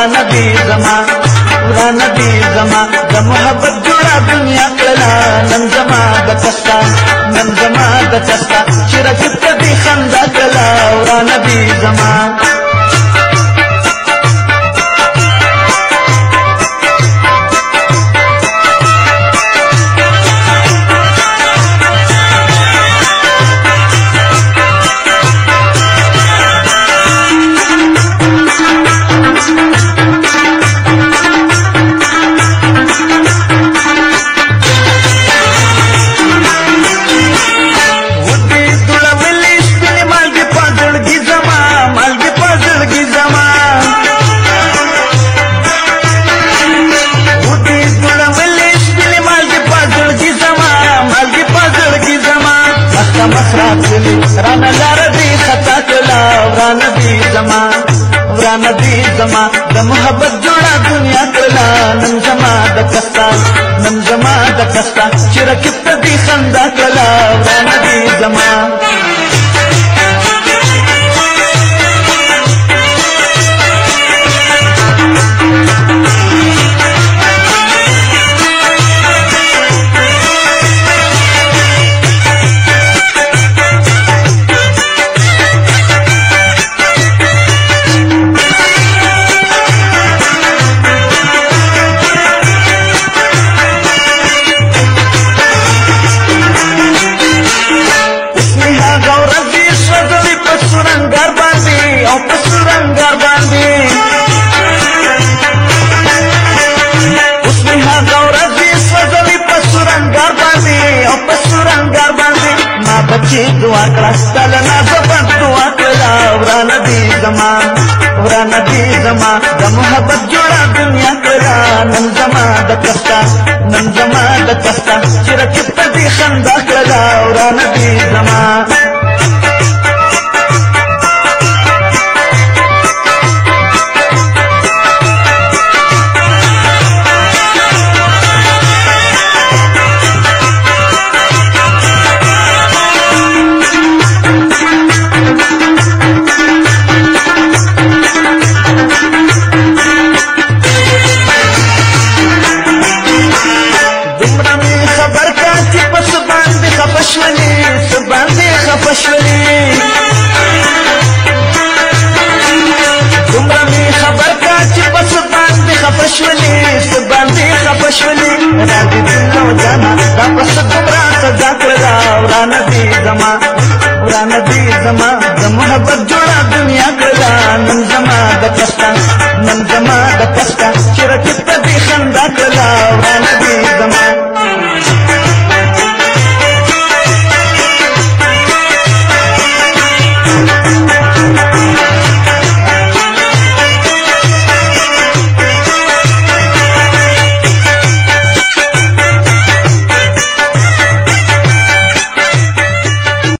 وران دي زما وران دي زما د محبت جوړه دنیا کړلا نن زما د تستا نن زما د تستا چې رجب ته دي خندا کړلا وران دي زما नदी जमा हमरा नदी जमा द मोहब्बत जोड़ा दुनिया करला नम जमा द कस्ता नम जमा द कस्ता चिरकित दी संदा कला हमरा नदी जमा زما بچي دعا کړه ستل نه زبر دعا کړه وران دي زما وران دي زما د محبت جوړه دنیا کړه نن زما د کښتا نن زما د کښتا چې رکب دې خندا کړه وران دي خپشولې سباندې خپشولې را دې دلو ځما دا پس کومرا سزا کړا وران دې زما وران دې زما د محبت جوړه دنیا کړا نن زما د پستا نن زما د پستا